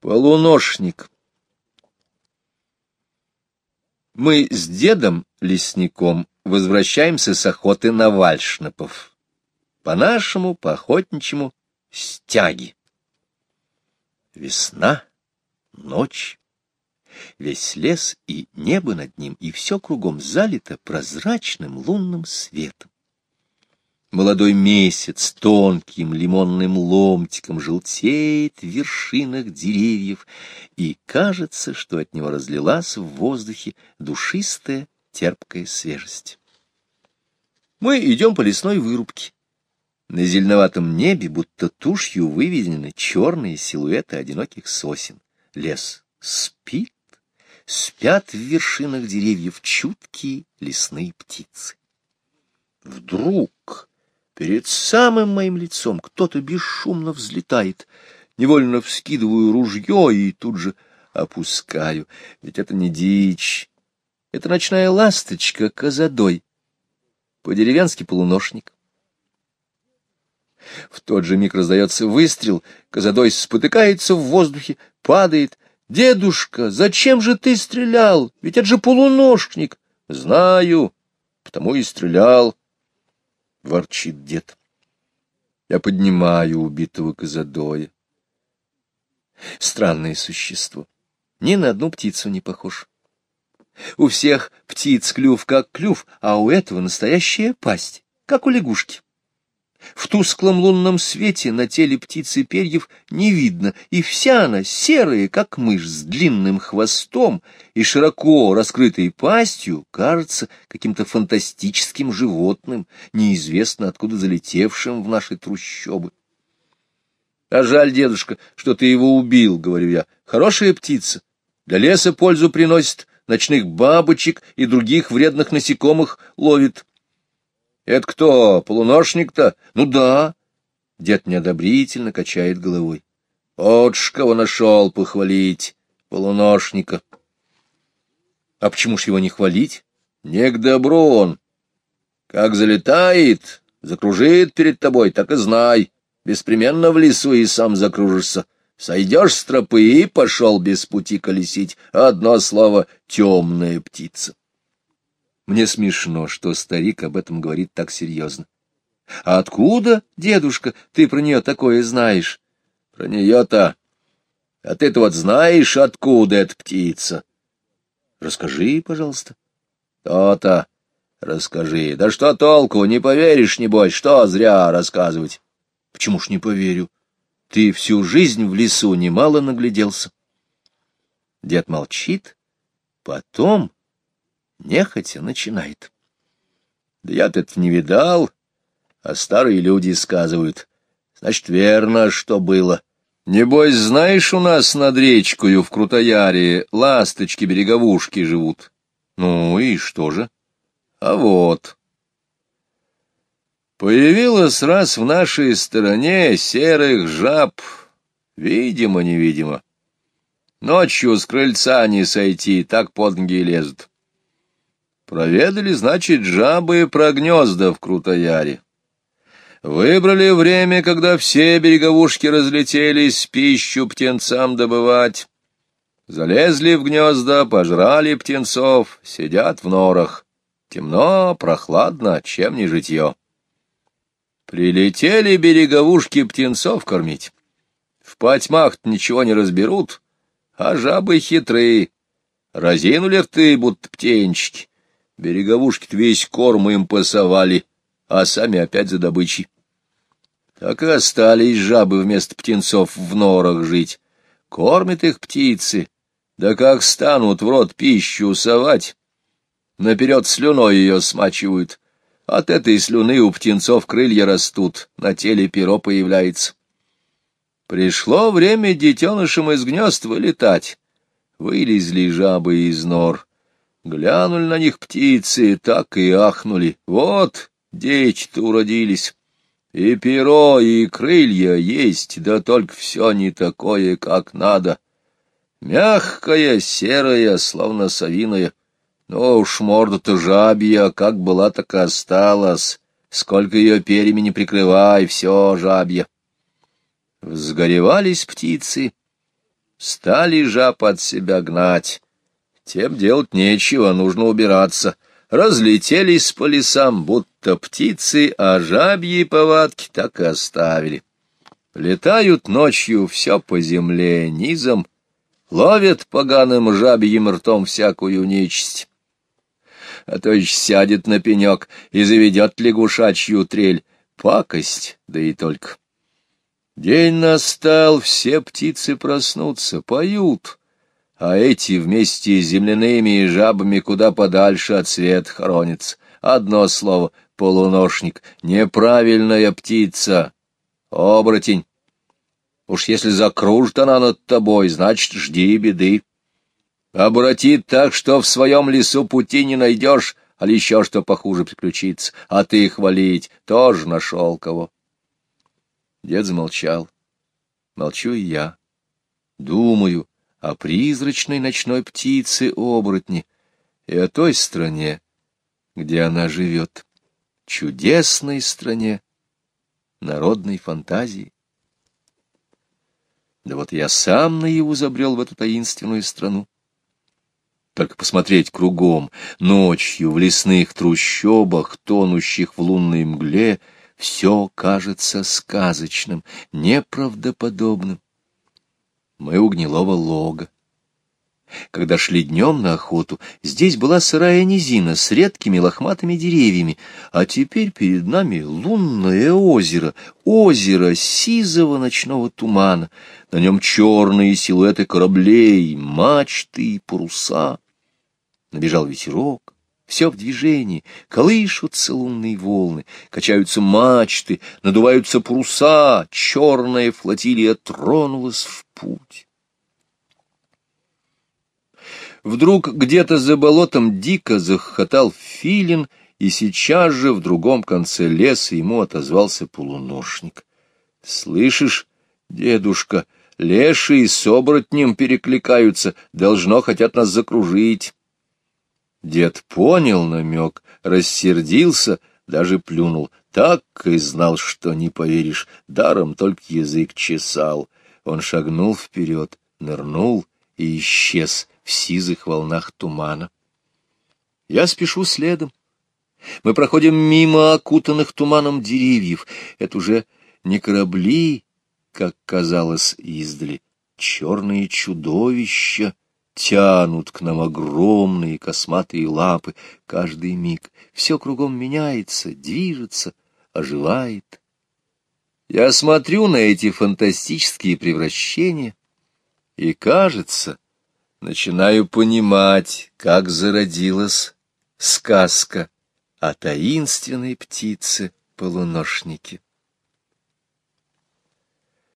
Полуношник. Мы с дедом лесником возвращаемся с охоты на вальшнепов. По-нашему, по-охотничьему, стяги. Весна, ночь, весь лес и небо над ним, и все кругом залито прозрачным лунным светом. Молодой месяц тонким лимонным ломтиком желтеет в вершинах деревьев, и кажется, что от него разлилась в воздухе душистая терпкая свежесть. Мы идем по лесной вырубке. На зеленоватом небе будто тушью выведены черные силуэты одиноких сосен. Лес спит, спят в вершинах деревьев чуткие лесные птицы. Вдруг Перед самым моим лицом кто-то бесшумно взлетает. Невольно вскидываю ружье и тут же опускаю. Ведь это не дичь. Это ночная ласточка козадой. По-деревенски полуношник. В тот же миг раздается выстрел, козадой спотыкается в воздухе, падает. «Дедушка, зачем же ты стрелял? Ведь это же полуношник!» «Знаю, потому и стрелял. — ворчит дед. Я поднимаю убитого козадоя. Странное существо. Ни на одну птицу не похож. У всех птиц клюв как клюв, а у этого настоящая пасть, как у лягушки. В тусклом лунном свете на теле птицы перьев не видно, и вся она серая, как мышь, с длинным хвостом и широко раскрытой пастью, кажется каким-то фантастическим животным, неизвестно откуда залетевшим в наши трущобы. — А жаль, дедушка, что ты его убил, — говорю я. — Хорошая птица, для леса пользу приносит, ночных бабочек и других вредных насекомых ловит. Это кто, полуношник-то? Ну да. Дед неодобрительно качает головой. Вот ж кого нашел похвалить, полуношника. А почему ж его не хвалить? Не к добру он. Как залетает, закружит перед тобой, так и знай. Беспременно в лесу и сам закружишься. Сойдешь с тропы и пошел без пути колесить. Одно слово — темная птица. Мне смешно, что старик об этом говорит так серьезно. — А откуда, дедушка, ты про нее такое знаешь? — Про нее-то... А ты-то вот знаешь, откуда эта птица? — Расскажи, пожалуйста. То — То-то. Расскажи. Да что толку, не поверишь, небось, что зря рассказывать. — Почему ж не поверю? Ты всю жизнь в лесу немало нагляделся. Дед молчит, потом нехотя начинает. Да я-то это не видал, а старые люди сказывают. Значит, верно, что было. Небось, знаешь, у нас над речкою в Крутояре ласточки-береговушки живут. Ну и что же? А вот... Появилось раз в нашей стороне серых жаб, видимо-невидимо. Ночью с крыльца не сойти, так под ноги лезут. Проведали, значит, жабы про гнезда в Крутояре. Выбрали время, когда все береговушки разлетелись пищу птенцам добывать. Залезли в гнезда, пожрали птенцов, сидят в норах. Темно, прохладно, чем не житье. Прилетели береговушки птенцов кормить. В потьмах ничего не разберут, а жабы хитрые. Разинули рты, будто птенчики. Береговушки-то весь корм им пасовали, а сами опять за добычей. Так и остались жабы вместо птенцов в норах жить. Кормят их птицы, да как станут в рот пищу совать, наперед слюной ее смачивают. От этой слюны у птенцов крылья растут, на теле перо появляется. Пришло время детенышам из гнезд вылетать. Вылезли жабы из нор. Глянули на них птицы, так и ахнули. Вот, дети-то уродились. И перо, и крылья есть, да только все не такое, как надо. Мягкая, серая, словно совиная. Ну уж морда-то жабья, как была, так и осталась. Сколько ее перьями не прикрывай, все жабья. Взгоревались птицы, Стали жаб от себя гнать. Тем делать нечего, нужно убираться. Разлетелись по лесам, будто птицы, а жабьи повадки так и оставили. Летают ночью все по земле низом, ловят поганым жабьим ртом всякую нечисть. А то еще сядет на пенек и заведет лягушачью трель. Пакость, да и только. День настал, все птицы проснутся, поют, а эти вместе с земляными жабами куда подальше от свет хоронятся. Одно слово — полуношник, неправильная птица, оборотень. Уж если закружит она над тобой, значит, жди беды. Обратит так, что в своем лесу пути не найдешь, а еще что похуже приключится, а ты хвалить тоже нашел кого. Дед замолчал. Молчу и я. Думаю о призрачной ночной птице-оборотне и о той стране, где она живет, чудесной стране народной фантазии. Да вот я сам наяву забрел в эту таинственную страну. Только посмотреть кругом, ночью в лесных трущобах, тонущих в лунной мгле, все кажется сказочным, неправдоподобным. Мы у гнилого лога. Когда шли днем на охоту, здесь была сырая низина с редкими лохматыми деревьями, а теперь перед нами лунное озеро, озеро сизого ночного тумана, на нем черные силуэты кораблей, мачты и паруса. Набежал ветерок, все в движении, колышутся лунные волны, качаются мачты, надуваются паруса, черная флотилия тронулась в путь. Вдруг где-то за болотом дико захохотал филин, и сейчас же в другом конце леса ему отозвался полуношник. — Слышишь, дедушка, лешие с оборотнем перекликаются, должно хотят нас закружить. Дед понял намек, рассердился, даже плюнул. Так и знал, что не поверишь, даром только язык чесал. Он шагнул вперед, нырнул и исчез в сизых волнах тумана. Я спешу следом. Мы проходим мимо окутанных туманом деревьев. Это уже не корабли, как казалось издали, черные чудовища, тянут к нам огромные косматые лапы. Каждый миг все кругом меняется, движется, оживает. Я смотрю на эти фантастические превращения, и, кажется, начинаю понимать, как зародилась сказка о таинственной птице-полуношнике.